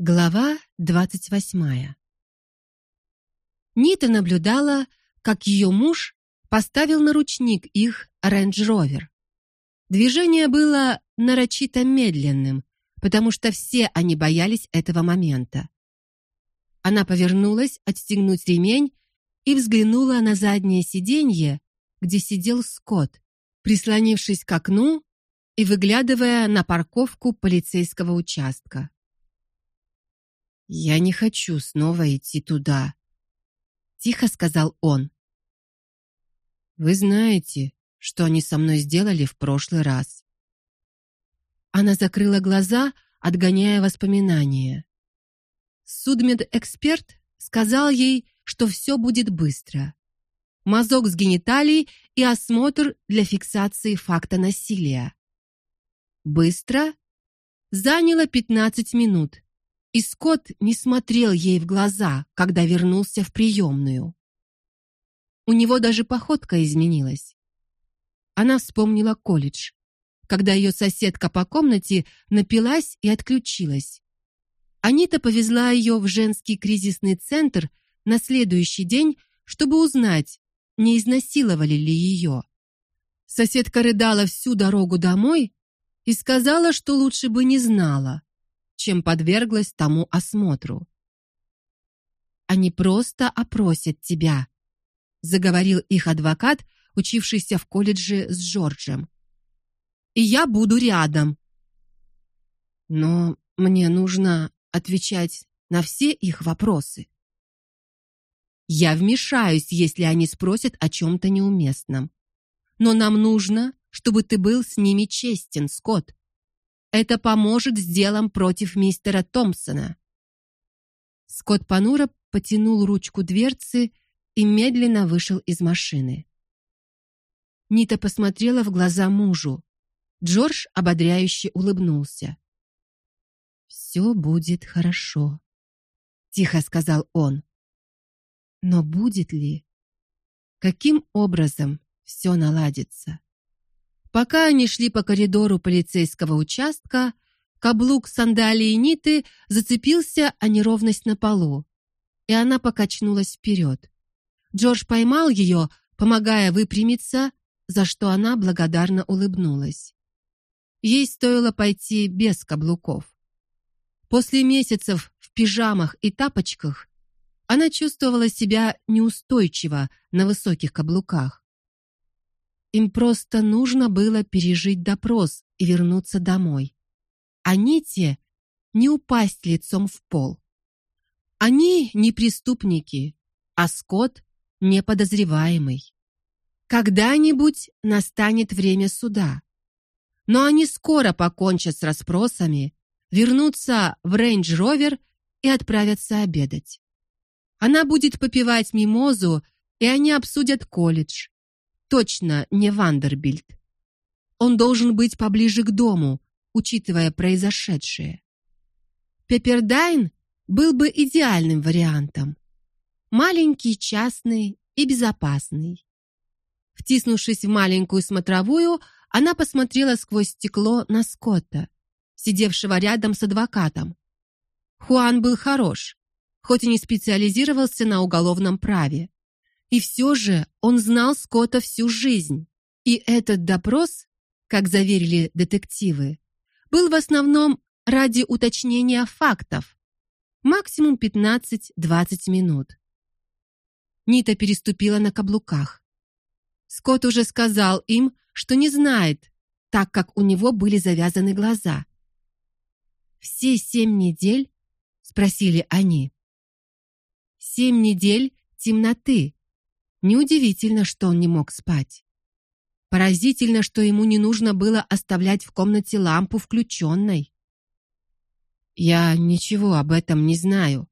Глава двадцать восьмая. Нита наблюдала, как ее муж поставил на ручник их Range Rover. Движение было нарочито медленным, потому что все они боялись этого момента. Она повернулась отстегнуть ремень и взглянула на заднее сиденье, где сидел Скотт, прислонившись к окну и выглядывая на парковку полицейского участка. Я не хочу снова идти туда, тихо сказал он. Вы знаете, что они со мной сделали в прошлый раз. Она закрыла глаза, отгоняя воспоминания. Судмедэксперт сказал ей, что все будет быстро. Мазок с гениталией и осмотр для фиксации факта насилия. Быстро заняло 15 минут и Скотт не смотрел ей в глаза, когда вернулся в приемную. У него даже походка изменилась. Она вспомнила колледж, когда ее соседка по комнате напилась и отключилась. Анита повезла ее в женский кризисный центр на следующий день, чтобы узнать, не изнасиловали ли ее. Соседка рыдала всю дорогу домой и сказала, что лучше бы не знала чем подверглась тому осмотру. Они просто опросят тебя, заговорил их адвокат, учившийся в колледже с Джорджем. И я буду рядом. Но мне нужно отвечать на все их вопросы. Я вмешаюсь, если они спросят о чем то неуместном. Но нам нужно, чтобы ты был с ними честен, Скотт. Это поможет с делом против мистера Томпсона. Скотт Панура потянул ручку дверцы и медленно вышел из машины. Нита посмотрела в глаза мужу. Джордж ободряюще улыбнулся. «Все будет хорошо, тихо сказал он. Но будет ли? Каким образом все наладится? Пока они шли по коридору полицейского участка, каблук сандалии Ниты зацепился о неровность на полу, и она покачнулась вперед. Джордж поймал ее, помогая выпрямиться, за что она благодарно улыбнулась. Ей стоило пойти без каблуков. После месяцев в пижамах и тапочках она чувствовала себя неустойчиво на высоких каблуках. Им просто нужно было пережить допрос и вернуться домой. А Ните не упасть лицом в пол. Они не преступники, а Скотт не подозреваемый. Когда-нибудь настанет время суда. Но они скоро покончат с расспросами, вернутся в Рейндж-Ровер и отправятся обедать. Она будет попивать мимозу, и они обсудят колледж, точно не Вандербильт. Он должен быть поближе к дому, учитывая произошедшее. Пеппердайн был бы идеальным вариантом. Маленький, частный и безопасный. Втиснувшись в маленькую смотровую, она посмотрела сквозь стекло на Скотта, сидевшего рядом с адвокатом. Хуан был хорош, хоть и не специализировался на уголовном праве. И все же он знал Скотта всю жизнь. И этот допрос, как заверили детективы, был в основном ради уточнения фактов. Максимум 15-20 минут. Нита переступила на каблуках. Скотт уже сказал им, что не знает, так как у него были завязаны глаза. Все семь недель, спросили они. Семь недель темноты, Неудивительно, что он не мог спать. Поразительно, что ему не нужно было оставлять в комнате лампу включенной. Я ничего об этом не знаю,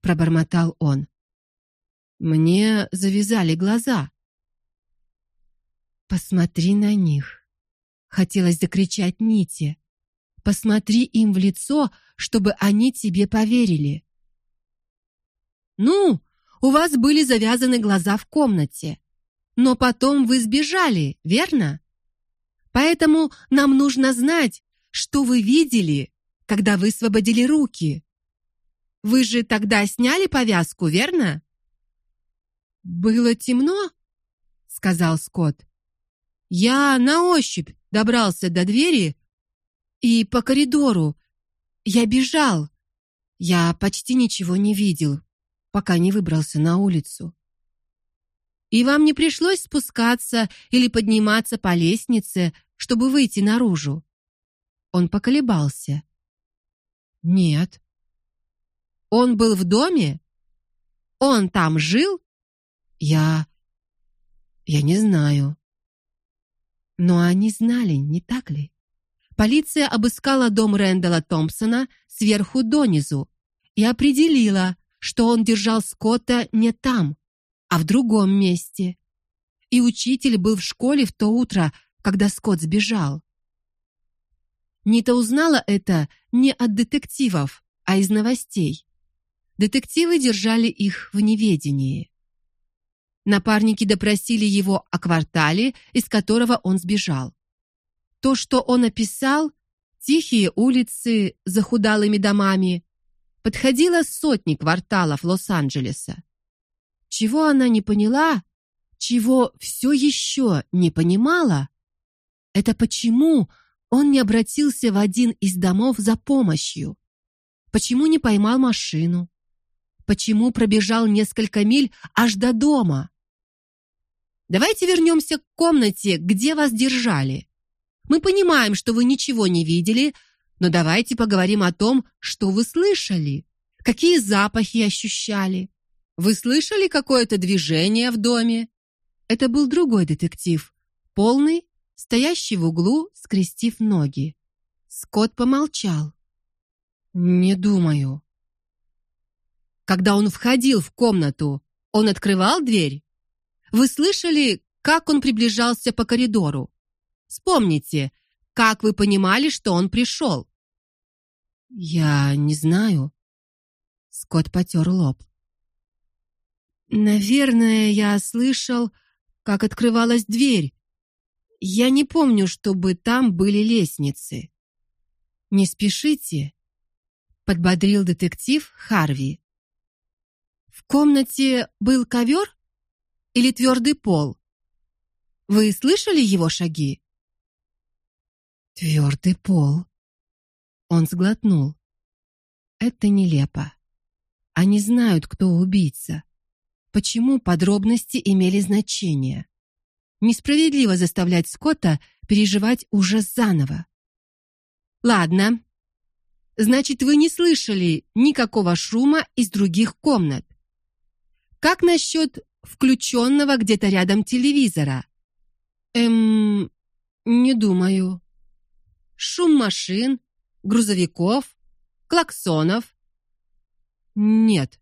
пробормотал он. Мне завязали глаза. Посмотри на них. Хотелось закричать Ните. Посмотри им в лицо, чтобы они тебе поверили. Ну, у вас были завязаны глаза в комнате. Но потом вы сбежали, верно? Поэтому нам нужно знать, что вы видели, когда высвободили руки, Вы же тогда сняли повязку, верно? Было темно, сказал Скотт. Я на ощупь добрался до двери и по коридору. Я бежал. Я почти ничего не видел, пока не выбрался на улицу. И вам не пришлось спускаться или подниматься по лестнице, чтобы выйти наружу. Он поколебался. Нет. Он был в доме? Он там жил? Я я не знаю. Но они знали, не так ли? Полиция обыскала дом Рэндала Томпсона сверху донизу и определила, что он держал Скотта не там, а в другом месте. И учитель был в школе в то утро, когда Скотт сбежал. Нита узнала это не от детективов, а из новостей. Детективы держали их в неведении. Напарники допросили его о квартале, из которого он сбежал. То, что он описал, тихие улицы с захудалыми домами, подходило сотни кварталов Лос-Анджелеса. Чего она не поняла, чего все еще не понимала, это почему он не обратился в один из домов за помощью? Почему не поймал машину? Почему пробежал несколько миль аж до дома? Давайте вернемся к комнате, где вас держали. Мы понимаем, что вы ничего не видели, но давайте поговорим о том, что вы слышали. Какие запахи ощущали? Вы слышали какое-то движение в доме? Это был другой детектив, полный, стоящий в углу, скрестив ноги. Скотт помолчал. Не думаю. Когда он входил в комнату, он открывал дверь? Вы слышали, как он приближался по коридору? Вспомните, как вы понимали, что он пришел?» Я не знаю. Скотт потер лоб. Наверное, я слышал, как открывалась дверь. Я не помню, чтобы там были лестницы. Не спешите, подбодрил детектив Харви. В комнате был ковер или твердый пол? Вы слышали его шаги? Твердый пол. Он сглотнул. Это нелепо. Они знают, кто убийца. Почему подробности имели значение? Несправедливо заставлять Скотта переживать ужас заново. Ладно. Значит, вы не слышали никакого шума из других комнат. Как насчет включенного где-то рядом телевизора. Эм, не думаю. Шум машин, грузовиков, клаксонов. Нет.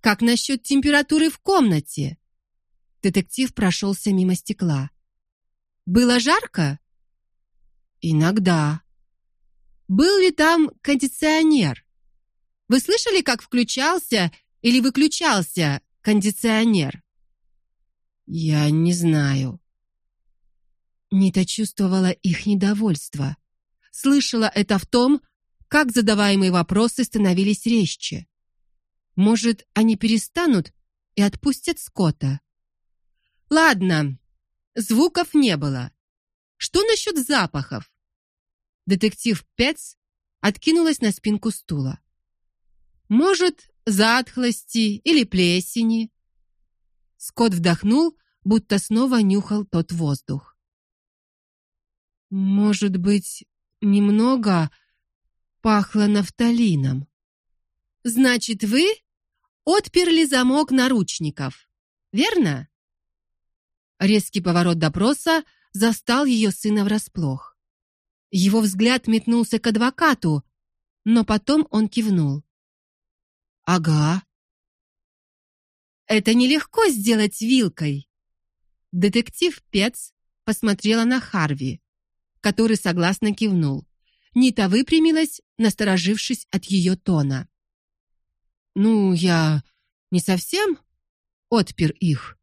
Как насчет температуры в комнате? Детектив прошелся мимо стекла. Было жарко? Иногда. Был ли там кондиционер? Вы слышали, как включался или выключался кондиционер. Я не знаю. Нита чувствовала их недовольство. Слышала это в том, как задаваемые вопросы становились резче. Может, они перестанут и отпустят Скотта. Ладно, звуков не было. Что насчет запахов? Детектив Пец откинулась на спинку стула. Может, затхлости или плесени. Скотт вдохнул, будто снова нюхал тот воздух. Может быть, немного пахло нафталином. Значит, вы отперли замок наручников, верно? Резкий поворот допроса застал ее сына врасплох. Его взгляд метнулся к адвокату, но потом он кивнул. Ага. Это нелегко сделать вилкой. Детектив Пец посмотрела на Харви, который согласно кивнул. Нита выпрямилась, насторожившись от ее тона. Ну, я не совсем отпер их,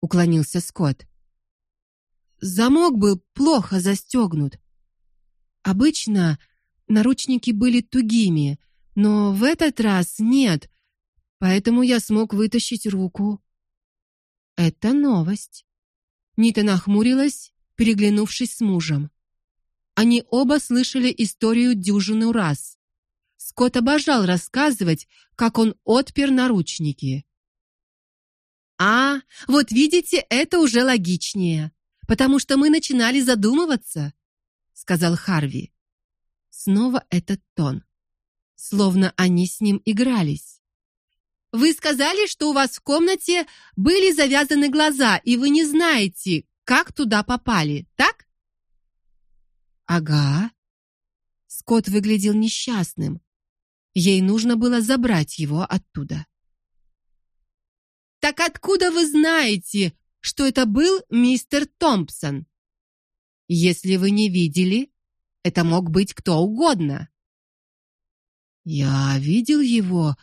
уклонился Скотт. Замок был плохо застегнут. Обычно наручники были тугими, Но в этот раз нет, поэтому я смог вытащить руку. Это новость. Нита нахмурилась, переглянувшись с мужем. Они оба слышали историю дюжину раз. Скотт обожал рассказывать, как он отпер наручники. А, вот видите, это уже логичнее, потому что мы начинали задумываться, сказал Харви. Снова этот тон, словно они с ним игрались. Вы сказали, что у вас в комнате были завязаны глаза, и вы не знаете, как туда попали, так? Ага. Скотт выглядел несчастным. Ей нужно было забрать его оттуда. Так откуда вы знаете, что это был мистер Томпсон? Если вы не видели, это мог быть кто угодно. Я видел его,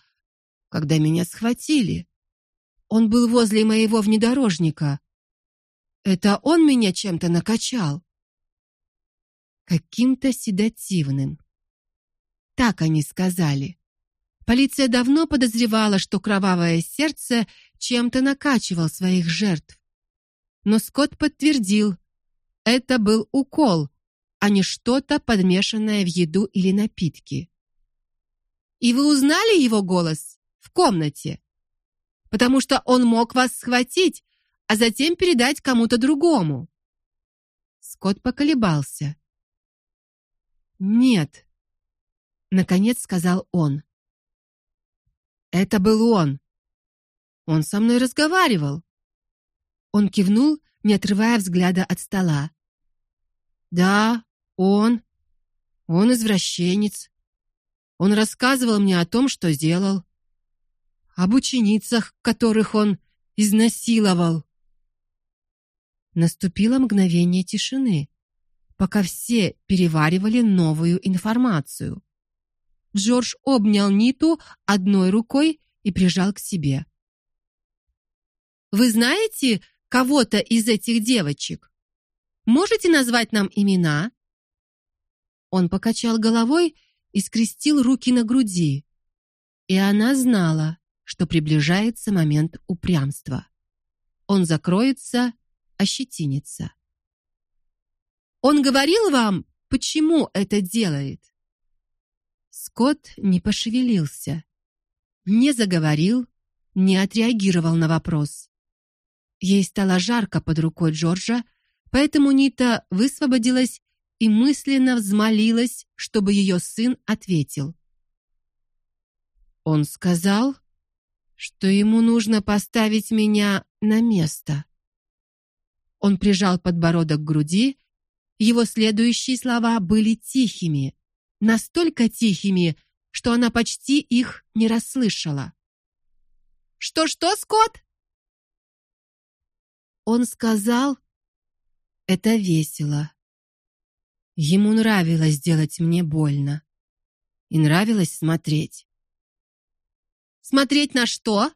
когда меня схватили. Он был возле моего внедорожника. Это он меня чем-то накачал. Каким-то седативным. Так они сказали. Полиция давно подозревала, что кровавое сердце чем-то накачивал своих жертв. Но Скотт подтвердил, это был укол, а не что-то подмешанное в еду или напитки. И вы узнали его голос в комнате? Потому что он мог вас схватить, а затем передать кому-то другому. Скотт поколебался. Нет, наконец сказал он. Это был он. Он со мной разговаривал. Он кивнул, не отрывая взгляда от стола. Да, он. Он извращенец. Он рассказывал мне о том, что сделал, об ученицах, которых он изнасиловал. Наступило мгновение тишины, пока все переваривали новую информацию. Джордж обнял Ниту одной рукой и прижал к себе. Вы знаете кого-то из этих девочек? Можете назвать нам имена? Он покачал головой и скрестил руки на груди. И она знала, что приближается момент упрямства. Он закроется, ощетинится. Он говорил вам, почему это делает? Скотт не пошевелился, не заговорил, не отреагировал на вопрос. Ей стало жарко под рукой Джорджа, поэтому Нита высвободилась и мысленно взмолилась, чтобы ее сын ответил. Он сказал, что ему нужно поставить меня на место. Он прижал подбородок к груди. Его следующие слова были тихими, настолько тихими, что она почти их не расслышала. Что-что, Скотт? Он сказал: "Это весело. Ему нравилось делать мне больно, и нравилось смотреть". Смотреть на что?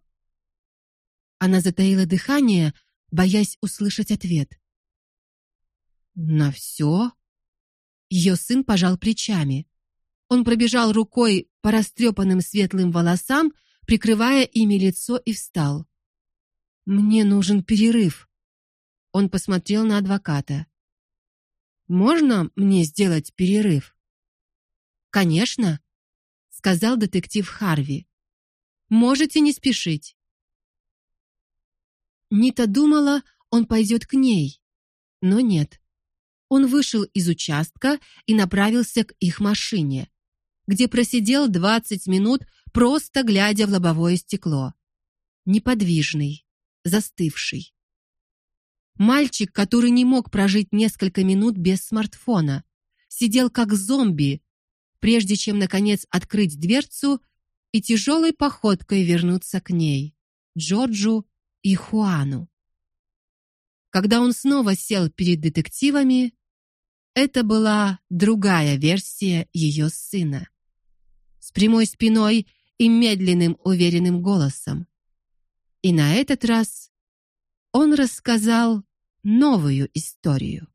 Она затаила дыхание, боясь услышать ответ. На все. Ее сын пожал плечами. Он пробежал рукой по растрепанным светлым волосам, прикрывая ими лицо и встал. Мне нужен перерыв. Он посмотрел на адвоката. Можно мне сделать перерыв? Конечно, сказал детектив Харви. Можете не спешить. Нита думала, он пойдет к ней, но нет. Он вышел из участка и направился к их машине где просидел 20 минут, просто глядя в лобовое стекло. Неподвижный, застывший. Мальчик, который не мог прожить несколько минут без смартфона, сидел как зомби, прежде чем наконец открыть дверцу и тяжелой походкой вернуться к ней, Джорджу и Хуану. Когда он снова сел перед детективами, это была другая версия ее сына с прямой спиной и медленным, уверенным голосом. И на этот раз он рассказал новую историю.